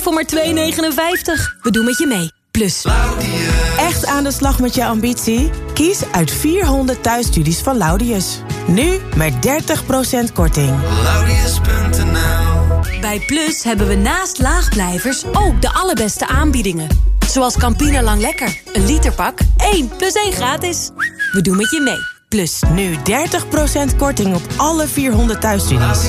voor maar 2,59. We doen met je mee. Plus. Echt aan de slag met je ambitie? Kies uit 400 thuisstudies van Laudius. Nu met 30% korting. Laudius.nl Bij Plus hebben we naast laagblijvers ook de allerbeste aanbiedingen. Zoals Campina Lang Lekker. Een literpak, 1 plus 1 gratis. We doen met je mee. Plus. Nu 30% korting op alle 400 thuisstudies.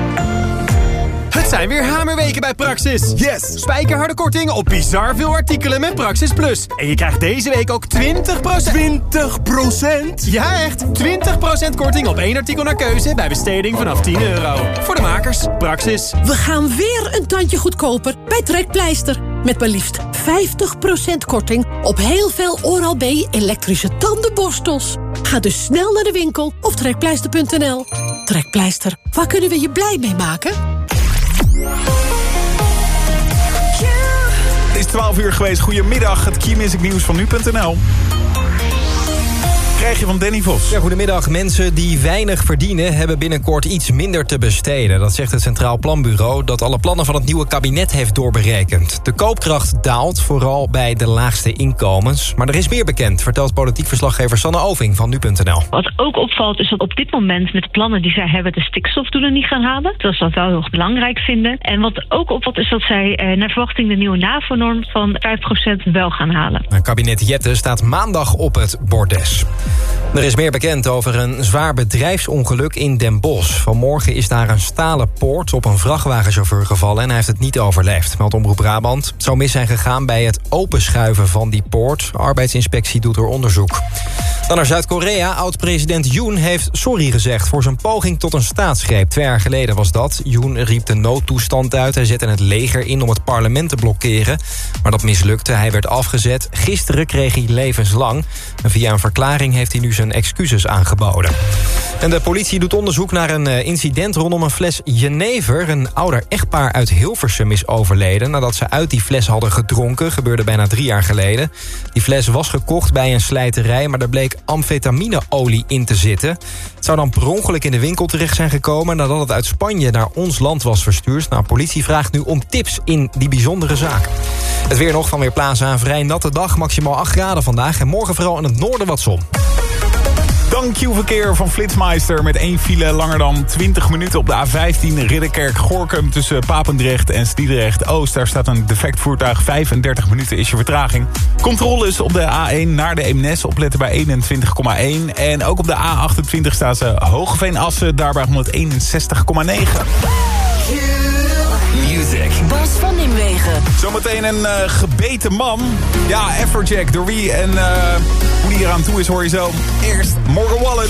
Het zijn weer hamerweken bij Praxis. Yes! Spijkerharde korting op bizar veel artikelen met Praxis Plus. En je krijgt deze week ook 20%... 20%? Ja, echt! 20% korting op één artikel naar keuze bij besteding vanaf 10 euro. Voor de makers, Praxis. We gaan weer een tandje goedkoper bij Trekpleister. Met maar liefst 50% korting op heel veel Oral-B elektrische tandenborstels. Ga dus snel naar de winkel of trekpleister.nl. Trekpleister, waar kunnen we je blij mee maken? Het is 12 uur geweest. Goedemiddag. Het Key Music nieuws van nu.nl. Krijg je van Danny Vos. Ja, goedemiddag. Mensen die weinig verdienen... hebben binnenkort iets minder te besteden. Dat zegt het Centraal Planbureau... dat alle plannen van het nieuwe kabinet heeft doorberekend. De koopkracht daalt, vooral bij de laagste inkomens. Maar er is meer bekend, vertelt politiek verslaggever Sanne Oving van nu.nl. Wat ook opvalt is dat op dit moment met de plannen die zij hebben... de stikstofdoelen niet gaan halen. Dat ze dat wel heel erg belangrijk vinden. En wat ook opvalt is dat zij eh, naar verwachting... de nieuwe NAVO-norm van 5% wel gaan halen. Het kabinet Jette staat maandag op het bordes. Er is meer bekend over een zwaar bedrijfsongeluk in Den Bosch. Vanmorgen is daar een stalen poort op een vrachtwagenchauffeur gevallen... en hij heeft het niet overleefd, meldt Omroep Brabant. Zou mis zijn gegaan bij het openschuiven van die poort. Arbeidsinspectie doet er onderzoek. Dan naar Zuid-Korea. Oud-president Yoon heeft sorry gezegd... voor zijn poging tot een staatsgreep. Twee jaar geleden was dat. Yoon riep de noodtoestand uit. Hij zette het leger in om het parlement te blokkeren. Maar dat mislukte. Hij werd afgezet. Gisteren kreeg hij levenslang. En via een verklaring heeft hij nu zijn excuses aangeboden. En de politie doet onderzoek naar een eh, incident rondom een fles Jenever. Een ouder echtpaar uit Hilversum is overleden... nadat ze uit die fles hadden gedronken. Gebeurde bijna drie jaar geleden. Die fles was gekocht bij een slijterij... maar er bleek amfetamineolie in te zitten. Het zou dan per ongeluk in de winkel terecht zijn gekomen... nadat het uit Spanje naar ons land was verstuurd. Nou, politie vraagt nu om tips in die bijzondere zaak. Het weer nog van Weerplaza. Een vrij natte dag, maximaal 8 graden vandaag. En morgen vooral in het noorden wat zon. Dan Q-verkeer van Flitsmeister met één file langer dan 20 minuten op de A15 Ridderkerk-Gorkum tussen Papendrecht en Stiedrecht Oost. Daar staat een defect voertuig, 35 minuten is je vertraging. Controles op de A1 naar de Eemnes, opletten bij 21,1. En ook op de A28 staan ze Hogeveen-Assen, daarbij 161,9. Music Zometeen een eh, gebeten man. Ja, Afrojack, door wie en eh, hoe die eraan toe is hoor je zo. Eerst Morgan Wallen.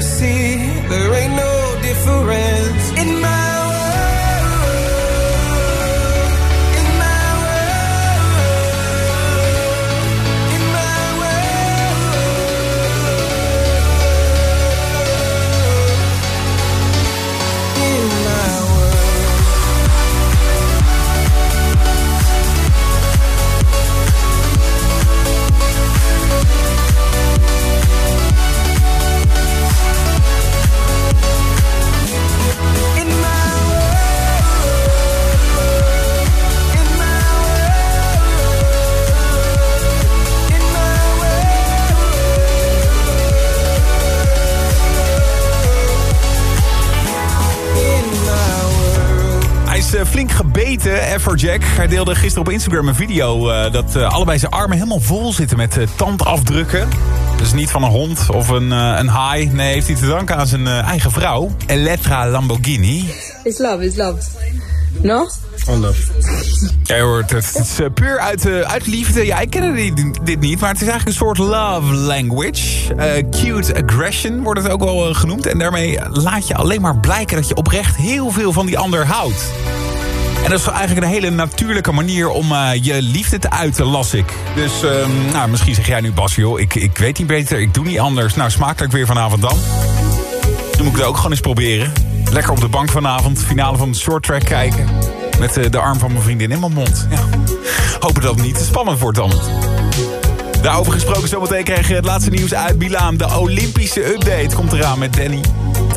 to see. There ain't no flink gebeten, Everjack. Hij deelde gisteren op Instagram een video... eh, dat eh, allebei zijn armen helemaal vol zitten met eh, tandafdrukken. Dus niet van een hond of een, eh, een haai. Nee, heeft hij te danken aan zijn eh, eigen vrouw. Elettra Lamborghini. It's love, it's love. No? Ja, je hoort het. Het is eh, puur uit, eh, uit liefde. Ja, ik ken dit, dit niet, maar het is eigenlijk een soort love language. Eh, cute aggression wordt het ook wel eh, genoemd. En daarmee laat je alleen maar blijken dat je oprecht heel veel van die ander houdt. En dat is eigenlijk een hele natuurlijke manier om eh, je liefde te uiten, las ik. Dus ehm, nou, misschien zeg jij nu, Bas, joh, ik, ik weet niet beter, ik doe niet anders. Nou, smakelijk weer vanavond dan. Dan moet ik het ook gewoon eens proberen. Lekker op de bank vanavond, finale van de short track kijken. Met eh, de arm van mijn vriendin in mijn mond. Ja. Hopen dat het niet te spannend wordt dan. Daarover gesproken zometeen krijg je het laatste nieuws uit Milaan. De Olympische update komt eraan met Danny.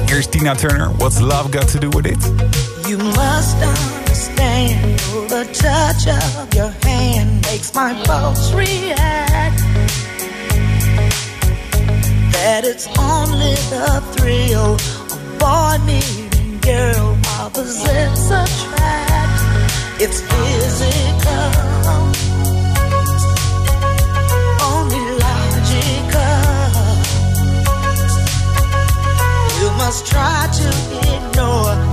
Eerst Tina Turner. What's love got to do with it? You must the touch of your hand makes my pulse react. That it's only the thrill of boy meeting girl opposites attract. It's physical, must try to ignore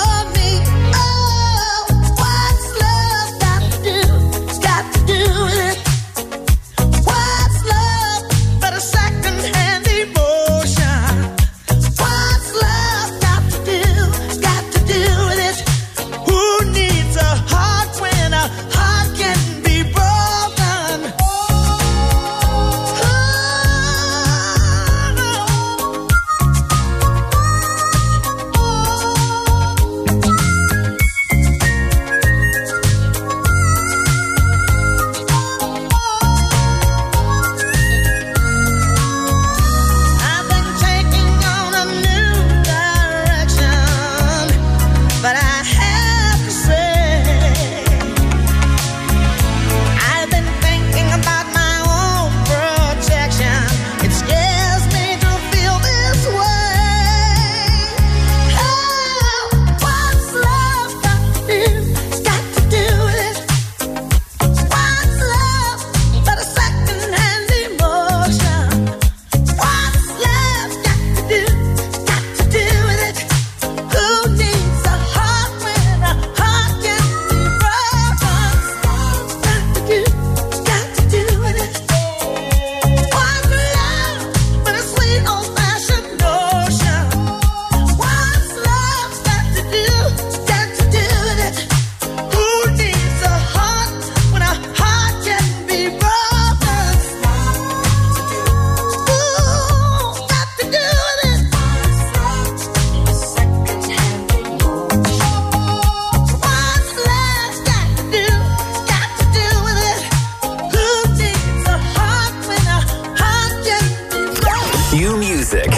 Q Music.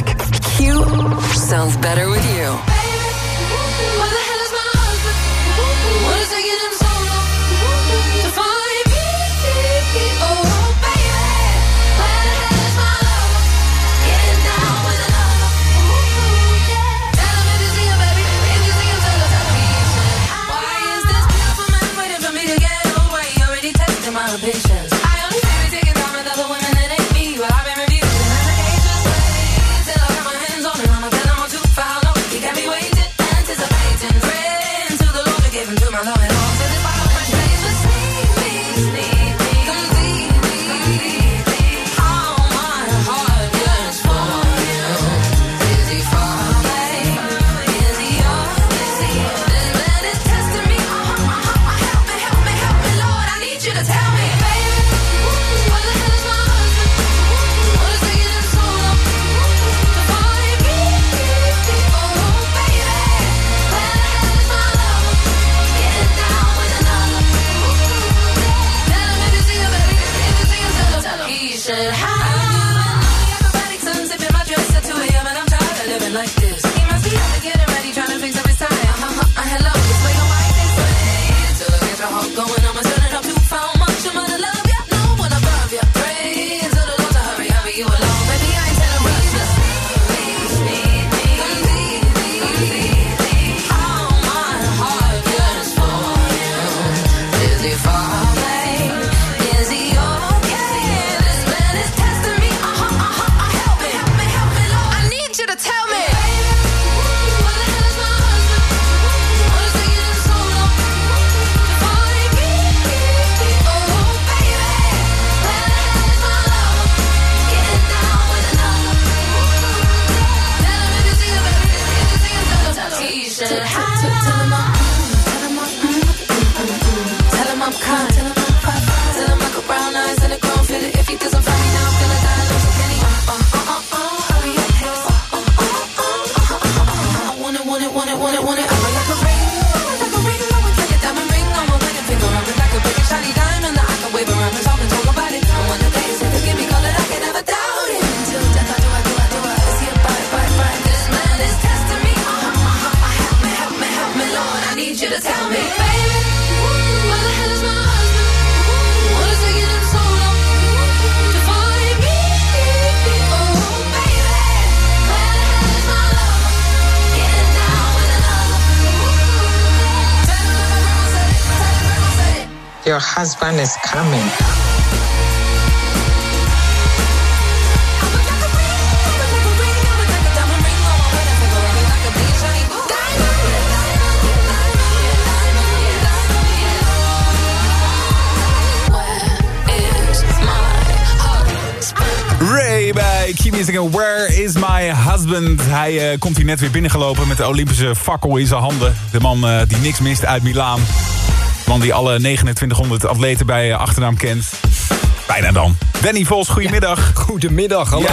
Q sounds better with you. What husband? Hij eh, komt hier net weer binnengelopen met de Olympische fakkel in zijn handen. De man eh, die niks mist uit Milaan. De man die alle 2900 atleten bij eh, achternaam kent. Bijna dan. Danny Vos, goedemiddag. Goedemiddag, hallo.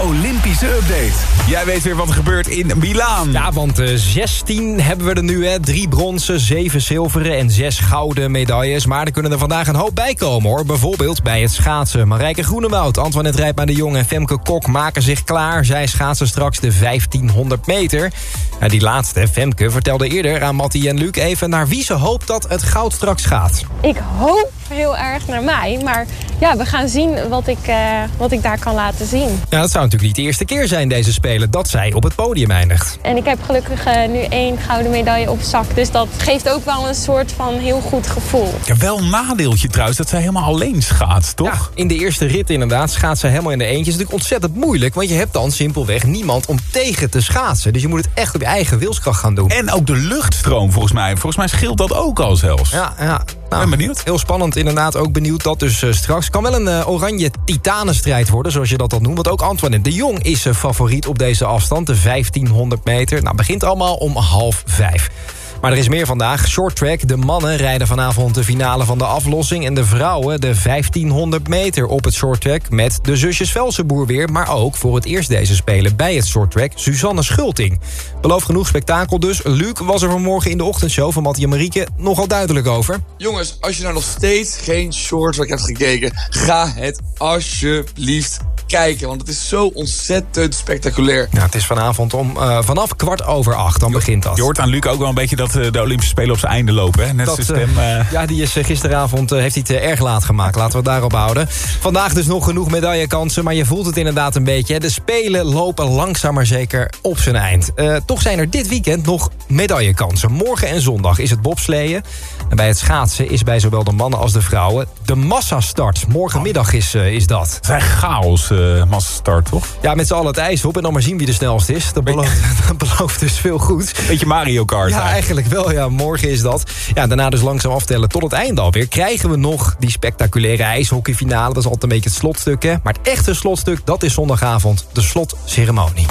Olympische update. Jij weet weer wat er gebeurt in Milaan. Ja, want eh, 16 hebben we er nu, hè. Drie bronzen, zeven zilveren en zes gouden medailles. Maar er kunnen er vandaag een hoop bij komen, hoor. Bijvoorbeeld bij het schaatsen. Marijke Groenewoud, Antoinette Rijpma de Jong en Femke Kok maken zich klaar. Zij schaatsen straks de 1500 meter. Ja, die laatste, Femke, vertelde eerder aan Mattie en Luc even... naar wie ze hoopt dat het goud straks gaat. Ik hoop heel erg naar mij, maar ja, we gaan zien wat ik, eh, wat ik daar kan laten zien. Ja, dat zou natuurlijk niet de eerste keer zijn deze Spelen... dat zij op het podium eindigt. En ik heb gelukkig eh, nu één gouden medaille op zak, dus dat geeft ook wel een soort van heel goed gevoel. Ja, wel een nadeeltje trouwens dat zij helemaal alleen schaatst, toch? In de eerste rit inderdaad schaatst ze helemaal in de eentje. is natuurlijk ontzettend moeilijk, want je hebt dan simpelweg niemand om tegen te schaatsen. Dus je moet het echt op je eigen wilskracht gaan doen. En ook de luchtstroom volgens mij. Volgens mij scheelt dat ook al zelfs. Ja, ja. Nou, ben benieuwd. Heel spannend inderdaad. Ook benieuwd dat dus eh, straks. kan wel een eh, oranje titanenstrijd worden, zoals je dat dan noemt. Want ook Antoine de Jong is uh, favoriet op deze afstand. De 1500 meter. Nou, begint allemaal om half vijf. Maar er is meer vandaag. Short track. De mannen rijden vanavond de finale van de aflossing. En de vrouwen de 1500 meter op het short track. Met de zusjes Velsenboer weer. Maar ook voor het eerst deze spelen bij het short track. Suzanne Schulting. Beloof genoeg spektakel dus. Luc was er vanmorgen in de ochtendshow van Mattie en Marieke nogal duidelijk over. Jongens, als je nou nog steeds geen short track hebt gekeken... ga het alsjeblieft kijken, want het is zo ontzettend spectaculair. Ja, het is vanavond om uh, vanaf kwart over acht, dan begint dat. Je hoort aan Luc ook wel een beetje dat uh, de Olympische Spelen op zijn einde lopen. Hè? Net dat, zijn stem. Uh... Ja, die is gisteravond heeft hij het erg laat gemaakt. Laten we het daarop houden. Vandaag dus nog genoeg medaillekansen, maar je voelt het inderdaad een beetje. Hè? De Spelen lopen langzaam maar zeker op zijn eind. toch zijn er dit weekend nog medaillekansen. Morgen en zondag is het bobsleeën. En bij het schaatsen is bij zowel de mannen als de vrouwen de massastart. Morgenmiddag is, is dat. Het zijn chaos uh, massastart, toch? Ja, met z'n allen het ijs op en dan maar zien wie de snelst is. Dat belooft, dat belooft dus veel goed. Beetje Mario Kart. Ja, eigenlijk wel. Ja, morgen is dat. Ja, daarna dus langzaam aftellen tot het einde alweer. Krijgen we nog die spectaculaire ijshockeyfinale. Dat is altijd een beetje het slotstuk, hè. Maar het echte slotstuk, dat is zondagavond. De slotceremonie.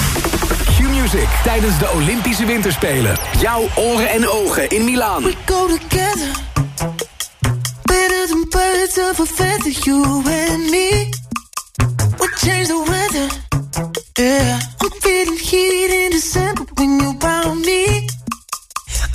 Q-Music tijdens de Olympische Winterspelen. Jouw oren en ogen in Milaan. We go together. Better than birds of a feather, you and me. We change the weather. Yeah. I'm feeling heat in December when you found me.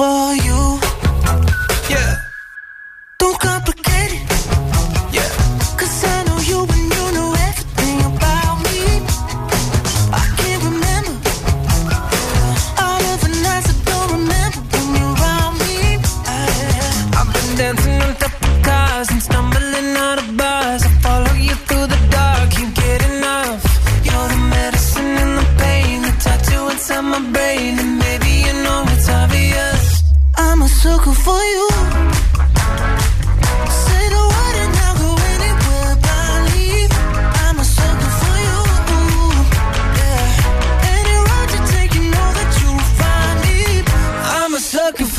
for you.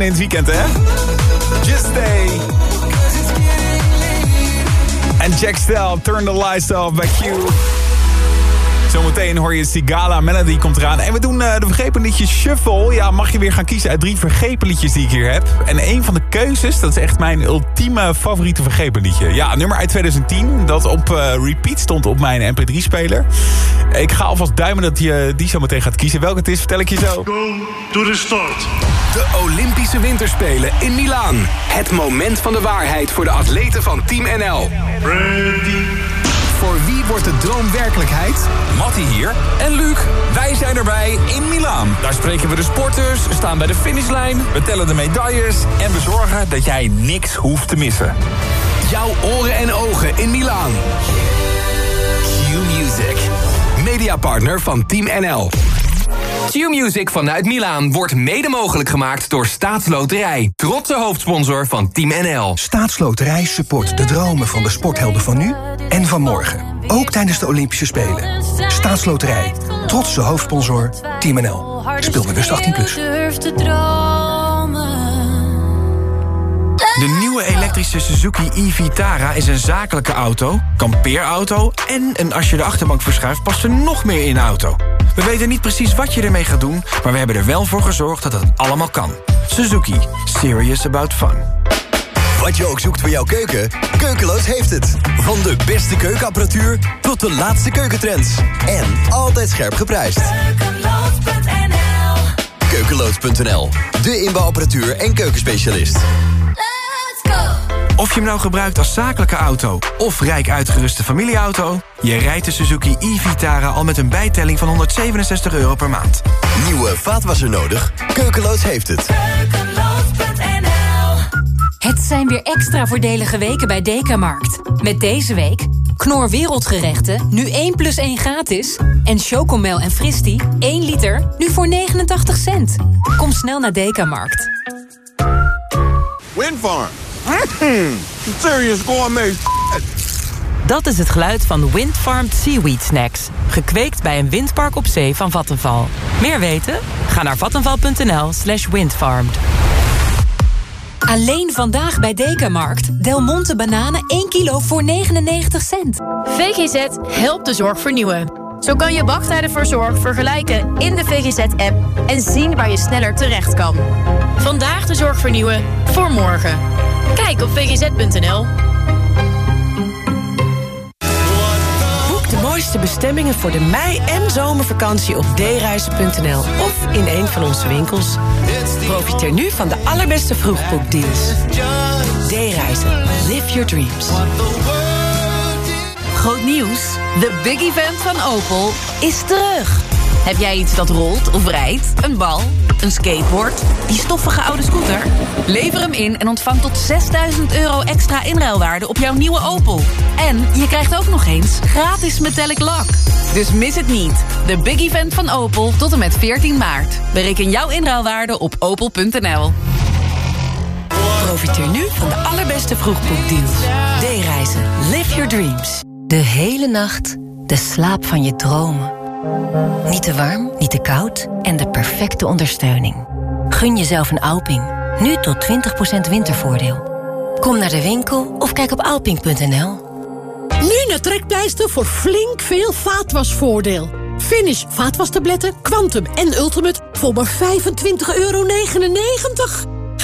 in het weekend, hè? Just stay. En Jack Stel, Turn the Lights Off bij Q. Zometeen hoor je Sigala Melody komt eraan. En we doen eh, de vergepen liedjes shuffle. Ja, mag je weer gaan kiezen uit drie vergepen liedjes die ik hier heb. En een van de keuzes, dat is echt mijn ultieme favoriete vergepen liedje. Ja, nummer uit 2010, dat op eh, repeat stond op mijn mp3-speler. Ik ga alvast duimen dat je die zo meteen gaat kiezen. Welke het is, vertel ik je zo. To the start. De Olympische Winterspelen in Milaan. Het moment van de waarheid voor de atleten van Team NL. Ready. Voor wie wordt de droom werkelijkheid? Matty hier. En Luc, wij zijn erbij in Milaan. Daar spreken we de sporters, staan bij de finishlijn, we tellen de medailles... en we zorgen dat jij niks hoeft te missen. Jouw oren en ogen in Milaan. Mediapartner van Team NL. Q-Music vanuit Milaan wordt mede mogelijk gemaakt door Staatsloterij. Trotse hoofdsponsor van Team NL. Staatsloterij support de dromen van de sporthelden van nu en van morgen. Ook tijdens de Olympische Spelen. Staatsloterij. Trotse hoofdsponsor Team NL. Speel bewust 18+. Plus. De nieuwe elektrische Suzuki e-Vitara is een zakelijke auto, kampeerauto... en een als je de achterbank verschuift past er nog meer in de auto. We weten niet precies wat je ermee gaat doen... maar we hebben er wel voor gezorgd dat het allemaal kan. Suzuki. Serious about fun. Wat je ook zoekt voor jouw keuken, Keukeloos heeft het. Van de beste keukenapparatuur tot de laatste keukentrends. En altijd scherp geprijsd. Keukeloos.nl Keukeloos.nl, de inbouwapparatuur en keukenspecialist. Of je hem nou gebruikt als zakelijke auto of rijk uitgeruste familieauto... je rijdt de Suzuki e-Vitara al met een bijtelling van 167 euro per maand. Nieuwe vaatwasser nodig? Keukeloos heeft het. Het zijn weer extra voordelige weken bij Dekamarkt. Met deze week Knor Wereldgerechten, nu 1 plus 1 gratis. En Chocomel en Fristi, 1 liter, nu voor 89 cent. Kom snel naar Dekamarkt. Windfarm. Mm, serious gourmet. Dat is het geluid van Windfarmed Seaweed Snacks. Gekweekt bij een windpark op zee van Vattenval. Meer weten? Ga naar vattenval.nl slash windfarmed. Alleen vandaag bij Dekamarkt. Del Monte bananen 1 kilo voor 99 cent. VGZ helpt de zorg vernieuwen. Zo kan je wachttijden voor zorg vergelijken in de VGZ-app... en zien waar je sneller terecht kan. Vandaag de zorg vernieuwen, voor morgen. Kijk op vgz.nl. Boek de mooiste bestemmingen voor de mei- en zomervakantie op dereizen.nl of in een van onze winkels. Profiteer nu van de allerbeste vroegboekdeals. D-reizen. Live your dreams. Groot nieuws. De big event van Opel is terug. Heb jij iets dat rolt of rijdt? Een bal? Een skateboard? Die stoffige oude scooter? Lever hem in en ontvang tot 6000 euro extra inruilwaarde op jouw nieuwe Opel. En je krijgt ook nog eens gratis metallic lak. Dus mis het niet. De big event van Opel tot en met 14 maart. Bereken jouw inruilwaarde op opel.nl. Profiteer nu van de allerbeste vroegboekdeals. D-reizen. Live your dreams. De hele nacht de slaap van je dromen. Niet te warm, niet te koud en de perfecte ondersteuning. Gun jezelf een Alping. Nu tot 20% wintervoordeel. Kom naar de winkel of kijk op alping.nl. Nu naar Trekpleister voor flink veel vaatwasvoordeel. Finish vaatwastabletten, Quantum en Ultimate voor maar 25,99 euro.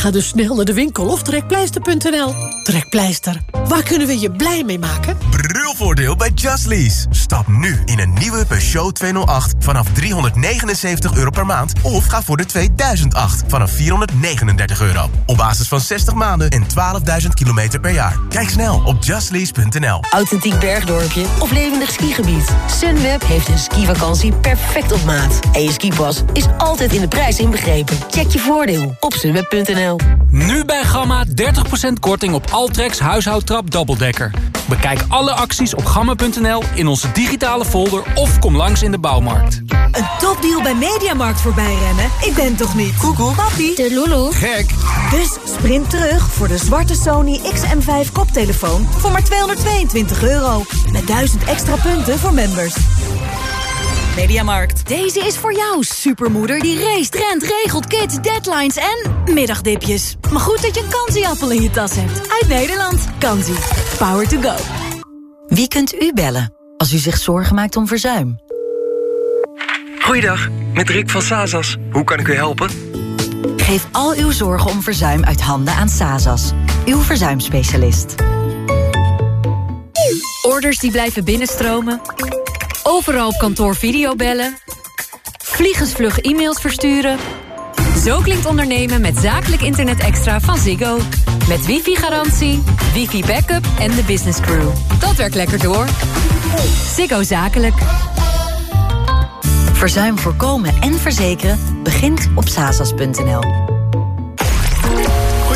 Ga dus snel naar de winkel of trekpleister.nl. Trekpleister, waar kunnen we je blij mee maken? Brulvoordeel bij Just Lease. Stap nu in een nieuwe Peugeot 208 vanaf 379 euro per maand. Of ga voor de 2008 vanaf 439 euro. Op basis van 60 maanden en 12.000 kilometer per jaar. Kijk snel op justlease.nl. Authentiek bergdorpje of levendig skigebied. Sunweb heeft een skivakantie perfect op maat. En je skipas is altijd in de prijs inbegrepen. Check je voordeel op sunweb.nl. Nu bij Gamma 30% korting op Altrex huishoudtrap dubbeldekker. Bekijk alle acties op gamma.nl in onze digitale folder of kom langs in de bouwmarkt. Een topdeal bij Mediamarkt voorbij rennen? Ik ben toch niet? Koekoek. Papi. De Lulu. Gek. Dus sprint terug voor de zwarte Sony XM5 koptelefoon voor maar 222 euro. Met 1000 extra punten voor members. Mediamarkt. Deze is voor jou, supermoeder die race, rent, regelt, kids, deadlines en middagdipjes. Maar goed dat je een kansieappel in je tas hebt. Uit Nederland. Kansie. Power to go. Wie kunt u bellen als u zich zorgen maakt om verzuim? Goeiedag, met Rick van Sazas. Hoe kan ik u helpen? Geef al uw zorgen om verzuim uit handen aan Sazas, uw verzuimspecialist. Orders die blijven binnenstromen. Overal op kantoor videobellen. Vliegensvlug e-mails versturen. Zo klinkt ondernemen met zakelijk internet extra van Ziggo. Met wifi-garantie, wifi-backup en de business crew. Dat werkt lekker door. Ziggo Zakelijk. Verzuim voorkomen en verzekeren begint op sazas.nl.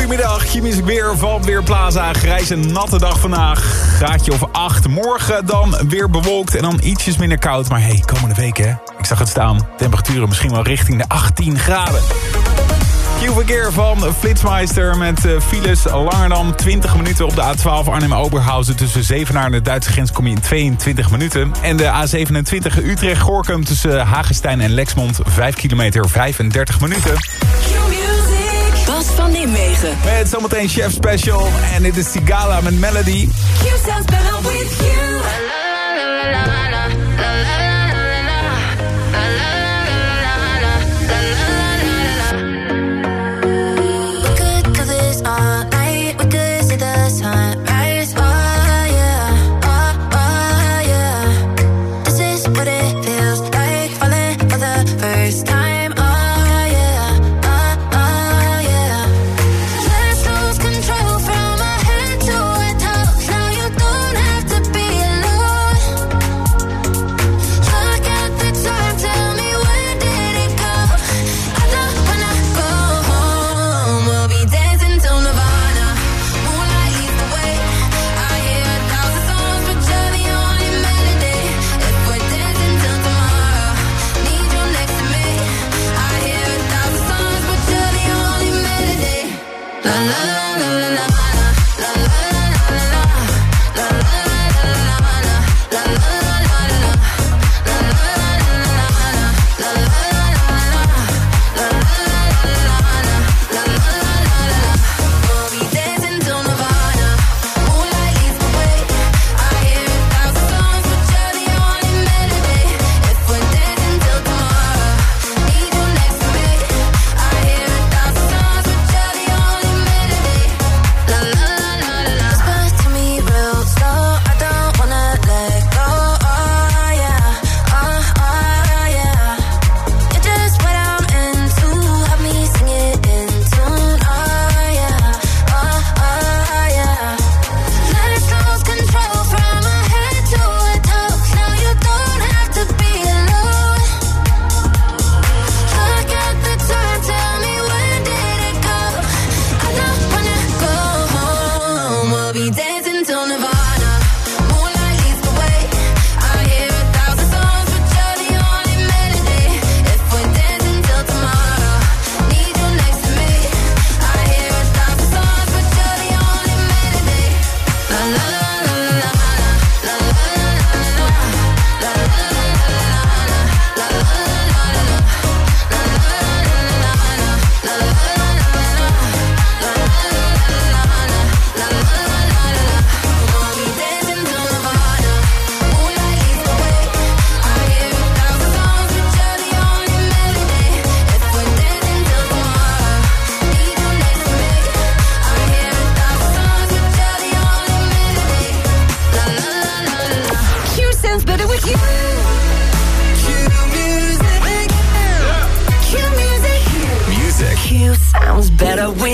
Goedemiddag, je mis weer van Weerplaza. Grijs natte dag vandaag. Graadje of 8. Morgen dan weer bewolkt en dan ietsjes minder koud. Maar hey, komende week hè. Ik zag het staan. Temperaturen misschien wel richting de 18 graden. Q-verkeer van Flitsmeister met eh, files langer dan 20 minuten op de A12 Arnhem-Oberhausen. Tussen Zevenaar en de Duitse grens kom je in 22 minuten. En de A27 Utrecht-Gorkum tussen Hagestein en Lexmond 5 kilometer 35 minuten. Bas van Nimwegen. Met zometeen Chef Special en dit is Sigala met Melody. You la la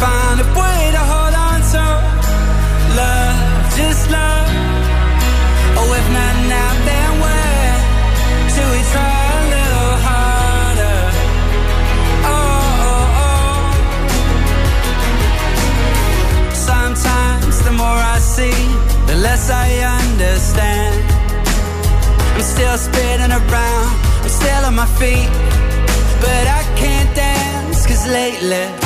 Find a way to hold on to love, just love. Oh, if not now, then when? Should we try a little harder? Oh, oh, oh. Sometimes the more I see, the less I understand. I'm still spinning around, I'm still on my feet. But I can't dance, cause lately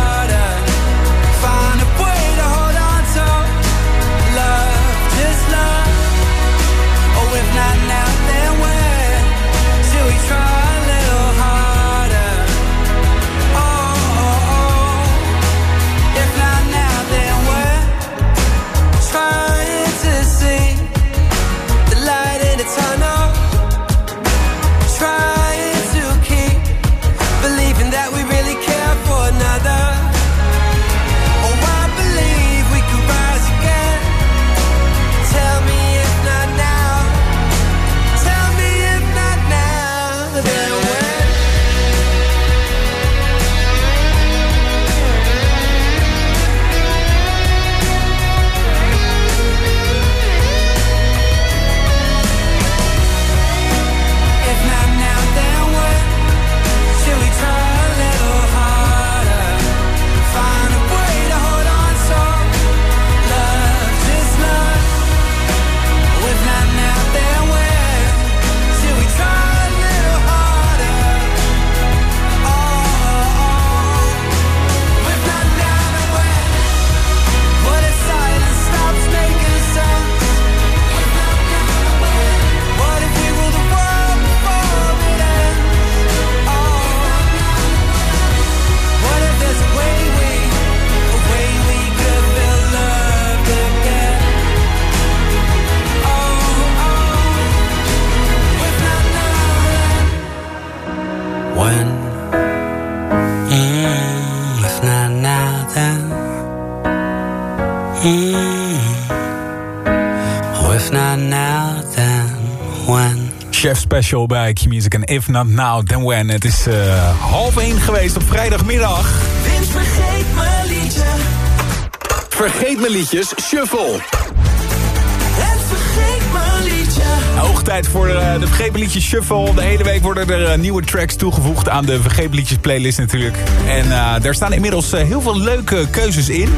Special bij Q-Music en If Not Now, Then When. Het is eh, half één geweest op vrijdagmiddag. Vince vergeet mijn liedje. Vergeet mijn liedjes, shuffle. Het vergeet mijn liedje. Hoog tijd voor eh, de Vergepen Liedjes Shuffle. De hele week worden er eh, nieuwe tracks toegevoegd aan de Vergepen Liedjes playlist natuurlijk. En eh, daar staan inmiddels heel veel leuke keuzes in.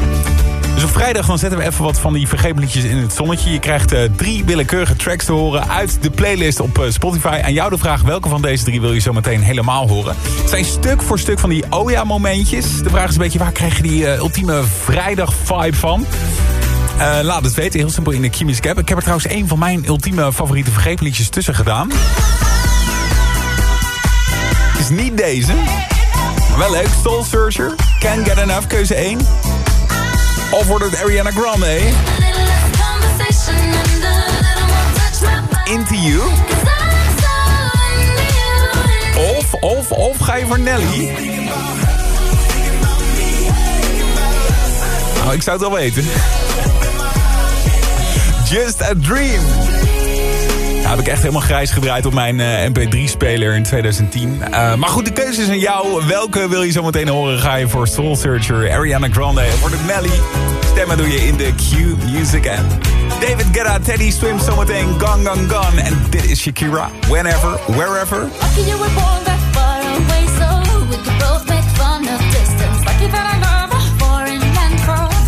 Dus op vrijdag dan zetten we even wat van die vergepen liedjes in het zonnetje. Je krijgt eh, drie willekeurige tracks te horen uit de playlist op eh, Spotify. Aan jou de vraag welke van deze drie wil je zo meteen helemaal horen. Het zijn stuk voor stuk van die oh ja momentjes. De vraag is een beetje waar krijg je die eh, ultieme vrijdag vibe van? Laat het weten, heel simpel in de Q-Music app. Ik heb er trouwens een van mijn ultieme favoriete vergepen liedjes tussen gedaan. Is niet deze. Wel leuk, Soul Searcher. Can't Get Enough, keuze 1. Of wordt het Ariana Grande? Into You. Of, of, of ga je voor Nelly? Nou, ik zou het wel weten. Just a Dream. Heb ik echt helemaal grijs gedraaid op mijn eh, MP3-speler in 2010. Eh, maar goed, de keuze is aan jou. Welke wil je zo meteen horen? Ga je voor Soul Searcher, Ariana Grande of wordt het Nelly? Stemmen doe je in de Q-Music app. David Guetta, Teddy Swim zometeen Gone Gone Gone. En dit is Shakira. Whenever, wherever.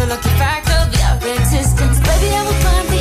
Lucky fact of your existence. Baby, I will climb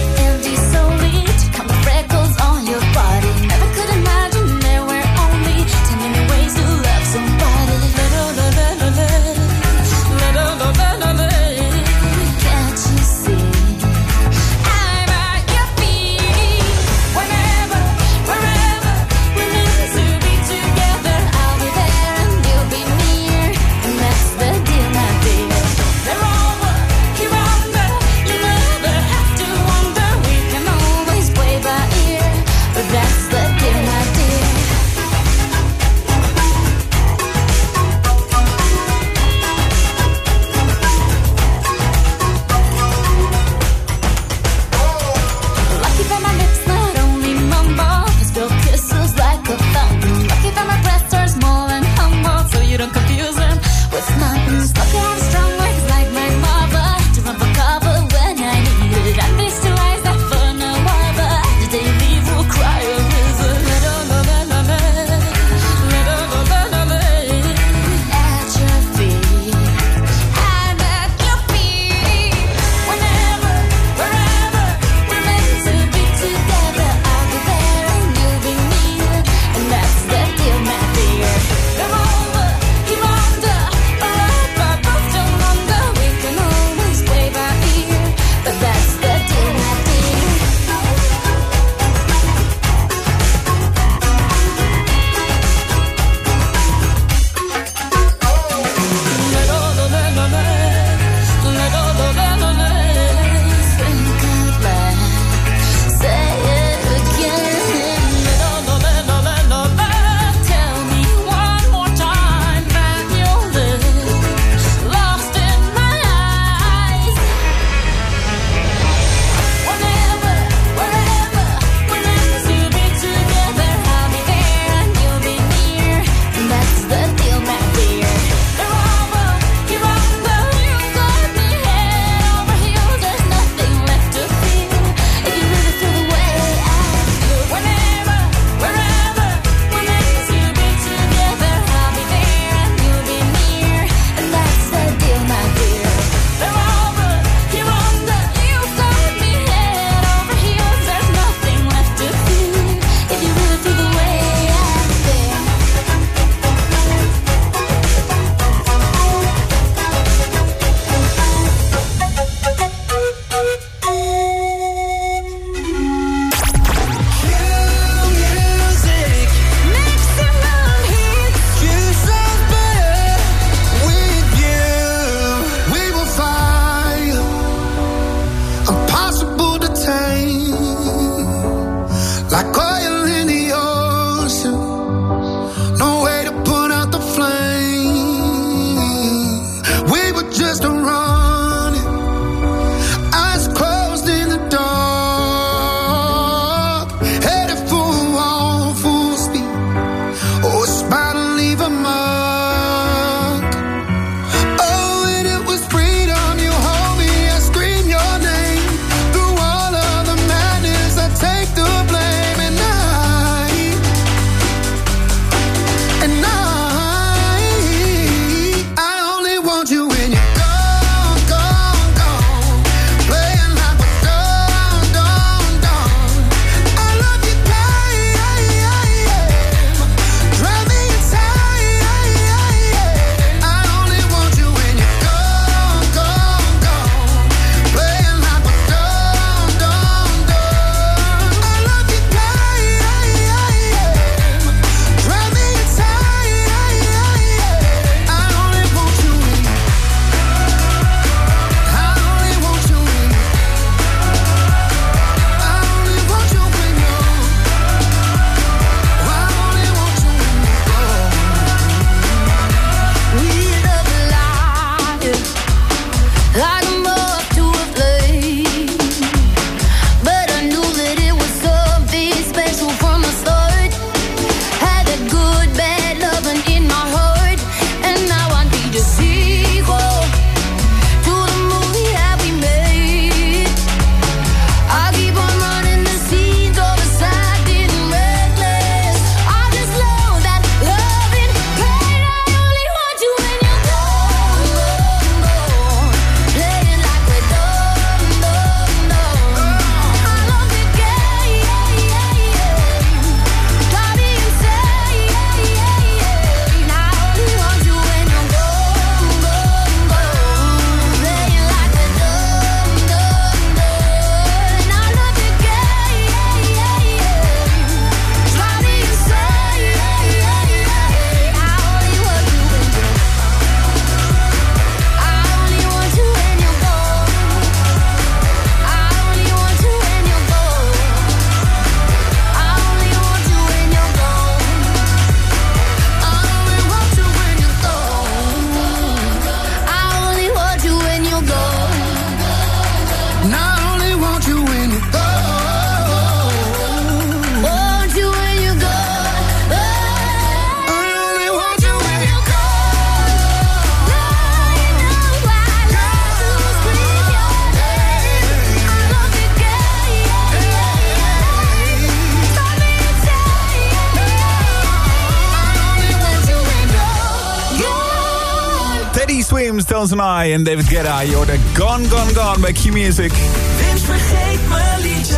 and I en David Guetta. Je hoorde Gone, Gone, Gone bij Q-Music. Vince vergeet mijn liedje.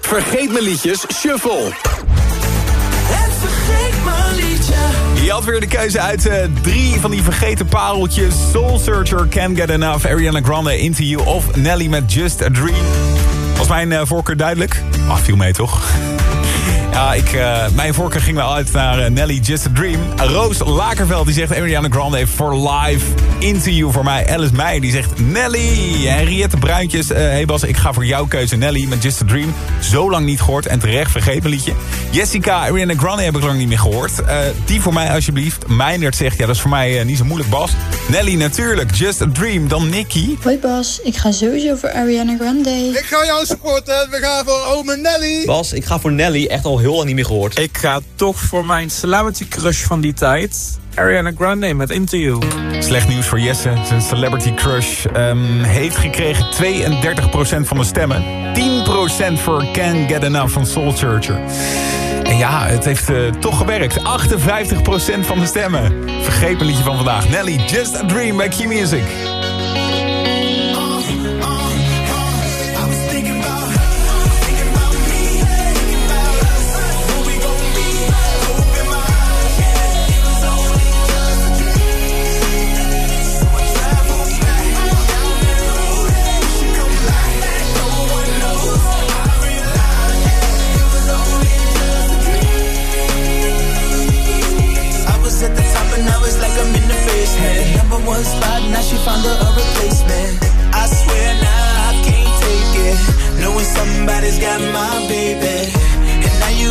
Vergeet me liedjes, shuffle. Het vergeet mijn liedje. Je had weer de keuze uit eh, drie van die vergeten pareltjes. Soul Searcher, Can't Get Enough, Ariana Grande, Into You of Nelly met Just a Dream. Was mijn eh, voorkeur duidelijk? Ah, viel mee toch? Ja, ik, eh, mijn voorkeur ging wel uit naar Nelly Just a Dream. Roos Lakerveld die zegt Ariana Grande for life. You voor mij. Alice Meij die zegt Nelly. Henriette Bruintjes. eh hey Bas, ik ga voor jouw keuze Nelly met Just a Dream. Zo lang niet gehoord en terecht vergeten liedje. Jessica, Ariana Grande heb ik lang niet meer gehoord. Eh, die voor mij alsjeblieft. Meindert zegt, ja dat is voor mij eh, niet zo moeilijk Bas. Nelly natuurlijk, Just a Dream. Dan Nicky. Hoi Bas, ik ga sowieso voor Ariana Grande. Ik ga jou supporten. We gaan voor ome Nelly. Bas, ik ga voor Nelly. Echt al heel lang niet meer gehoord. Ik ga toch voor mijn celebrity crush van die tijd. Ariana Grande met You. Slecht nieuws voor Jesse. Zijn celebrity crush ehm, heeft gekregen 32% van de stemmen. 10% voor Can Get Enough van Soul Searcher. En ja, het heeft eh, toch gewerkt. 58% van de stemmen. Vergeet mijn liedje van vandaag. Nelly, Just a Dream bij Key Music. One spot, now she found her a replacement. I swear now I can't take it. Knowing somebody's got my baby. And now you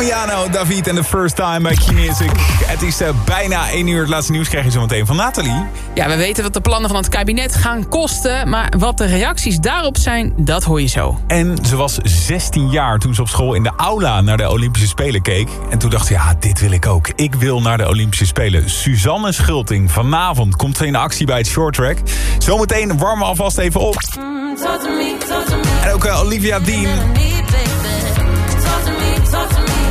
Damiano, David en the first time bij Key Music. Het is eh, bijna 1 uur. Het laatste nieuws krijg je zo meteen van Nathalie. Ja, we weten wat de plannen van het kabinet gaan kosten... maar wat de reacties daarop zijn, dat hoor je zo. En ze was 16 jaar toen ze op school in de aula naar de Olympische Spelen keek. En toen dacht ze, ja, dit wil ik ook. Ik wil naar de Olympische Spelen. Suzanne Schulting, vanavond komt ze in actie bij het shorttrack. Zometeen warmen we alvast even op. En ook eh, Olivia Dean.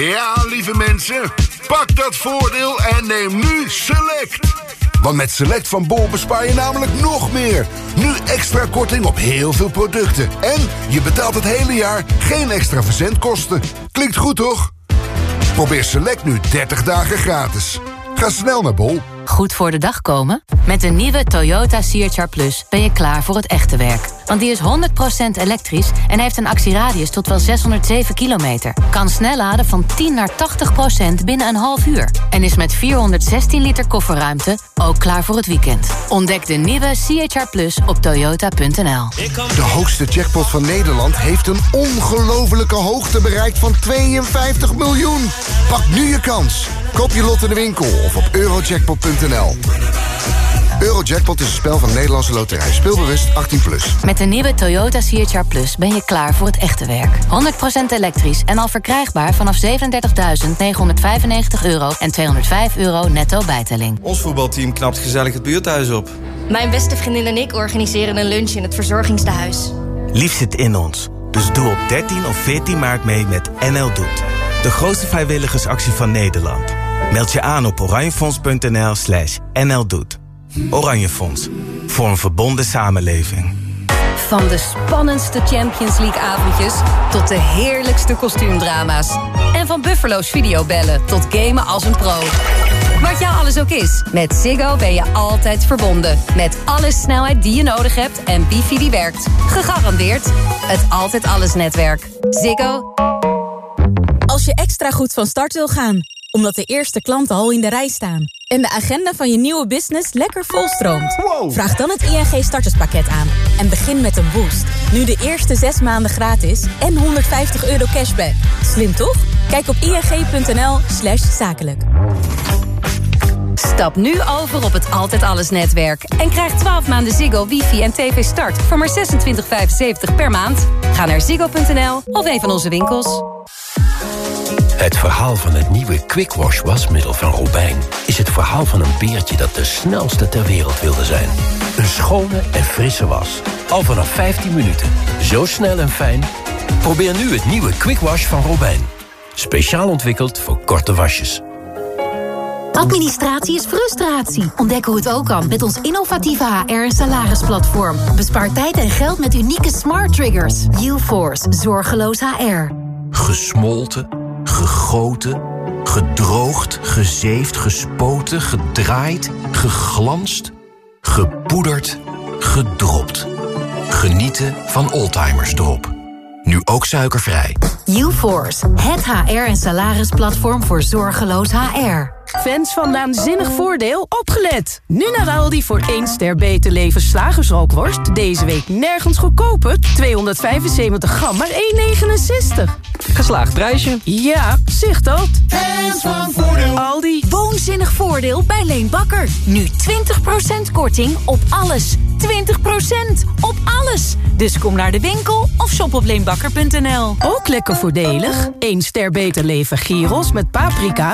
Ja, lieve mensen, pak dat voordeel en neem nu Select. Want met Select van Bol bespaar je namelijk nog meer. Nu extra korting op heel veel producten. En je betaalt het hele jaar geen extra verzendkosten. Klinkt goed, toch? Probeer Select nu 30 dagen gratis. Ga snel naar Bol. Goed voor de dag komen? Met de nieuwe Toyota CHR Plus ben je klaar voor het echte werk. Want die is 100% elektrisch en heeft een actieradius tot wel 607 kilometer. Kan snel laden van 10 naar 80% binnen een half uur. En is met 416 liter kofferruimte ook klaar voor het weekend. Ontdek de nieuwe CHR Plus op toyota.nl. De hoogste jackpot van Nederland heeft een ongelofelijke hoogte bereikt van 52 miljoen. Pak nu je kans. Koop je lot in de winkel of op eurojackpot.nl. Eurojackpot is een spel van Nederlandse Loterij. Speelbewust 18+. Plus. Met de nieuwe Toyota CHR Plus ben je klaar voor het echte werk. 100% elektrisch en al verkrijgbaar vanaf 37.995 euro en 205 euro netto bijtelling. Ons voetbalteam knapt gezellig het buurthuis op. Mijn beste vriendin en ik organiseren een lunch in het verzorgingstehuis. Lief zit in ons. Dus doe op 13 of 14 maart mee met NL Doet. De grootste vrijwilligersactie van Nederland. Meld je aan op oranjefonds.nl slash NL Doet. Oranje Fonds. Voor een verbonden samenleving. Van de spannendste Champions League avondjes tot de heerlijkste kostuumdrama's. En van Buffalo's videobellen tot gamen als een pro. Wat jou alles ook is, met Ziggo ben je altijd verbonden. Met alle snelheid die je nodig hebt en wifi die werkt. Gegarandeerd het Altijd Alles netwerk. Ziggo. Als je extra goed van start wil gaan, omdat de eerste klanten al in de rij staan... en de agenda van je nieuwe business lekker volstroomt... vraag dan het ING starterspakket aan en begin met een boost. Nu de eerste zes maanden gratis en 150 euro cashback. Slim toch? Kijk op ing.nl slash zakelijk. Stap nu over op het Altijd Alles netwerk. En krijg 12 maanden Ziggo, wifi en tv start voor maar 26,75 per maand. Ga naar ziggo.nl of een van onze winkels. Het verhaal van het nieuwe Quick Wash wasmiddel van Robijn... is het verhaal van een beertje dat de snelste ter wereld wilde zijn. Een schone en frisse was. Al vanaf 15 minuten. Zo snel en fijn. Probeer nu het nieuwe Quick Wash van Robijn. Speciaal ontwikkeld voor korte wasjes. Administratie is frustratie. Ontdek hoe het ook kan met ons innovatieve HR- en salarisplatform. Bespaar tijd en geld met unieke smart triggers. UForce, zorgeloos HR. Gesmolten, gegoten, gedroogd, gezeefd, gespoten, gedraaid, geglanst, gepoederd, gedropt. Genieten van Oldtimers Drop. Nu ook suikervrij. UForce, het HR- en salarisplatform voor zorgeloos HR. Fans van Naanzinnig Voordeel, opgelet! Nu naar Aldi voor 1 ster beter leven slagersrookworst. Deze week nergens goedkoper. 275 gram, maar 1,69. Geslaagd prijsje. Ja, zicht dat. Fans van Voordeel. Aldi. Woonzinnig voordeel bij Leen Bakker. Nu 20% korting op alles. 20% op alles. Dus kom naar de winkel of shop op leenbakker.nl. Ook lekker voordelig. 1 ster beter leven gyros met paprika.